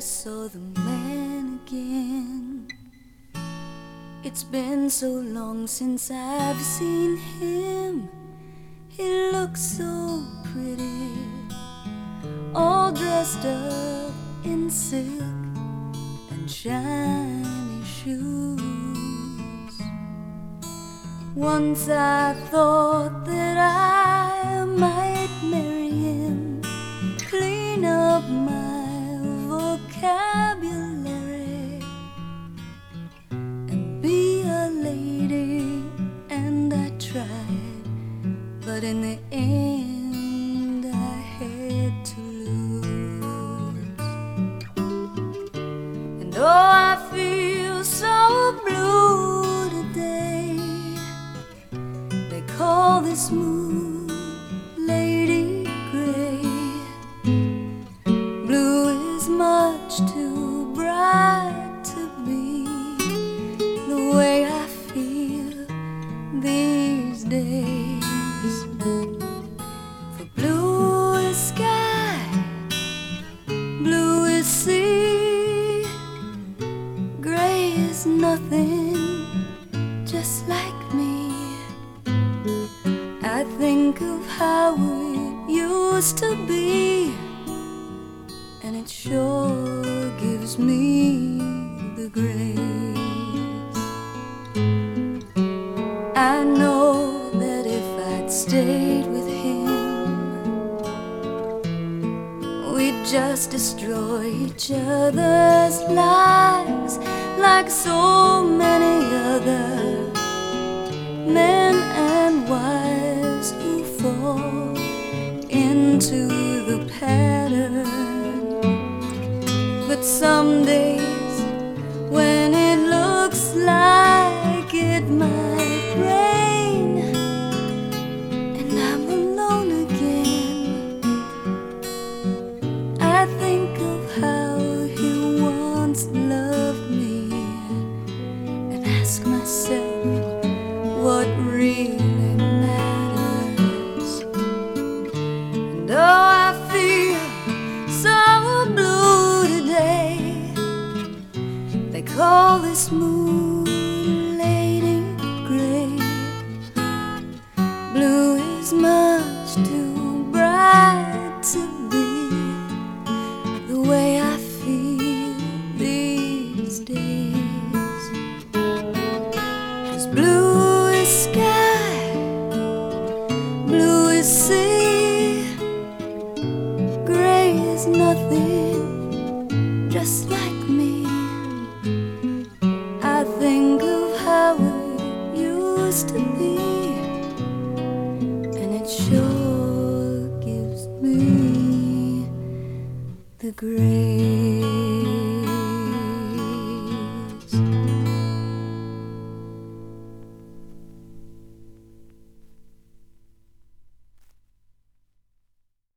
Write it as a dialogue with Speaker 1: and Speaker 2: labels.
Speaker 1: saw the man again. It's been so long since I've seen him. He looks so pretty, all dressed up in silk and shiny shoes. Once I thought that I might but in the end, I had to lose. And oh, I feel so blue today. They call this moon Lady Gray. Blue is much too bright nothing, just like me. I think of how it used to be, and it sure gives me the grace. I know that if I'd stayed with him, we'd just destroy each other's lives like so many other men and wives who fall into the pattern. But some days when what really matters. And oh, I feel so blue today. They call this moon Lady Gray. Blue is much too used to be, and it sure gives me the grace.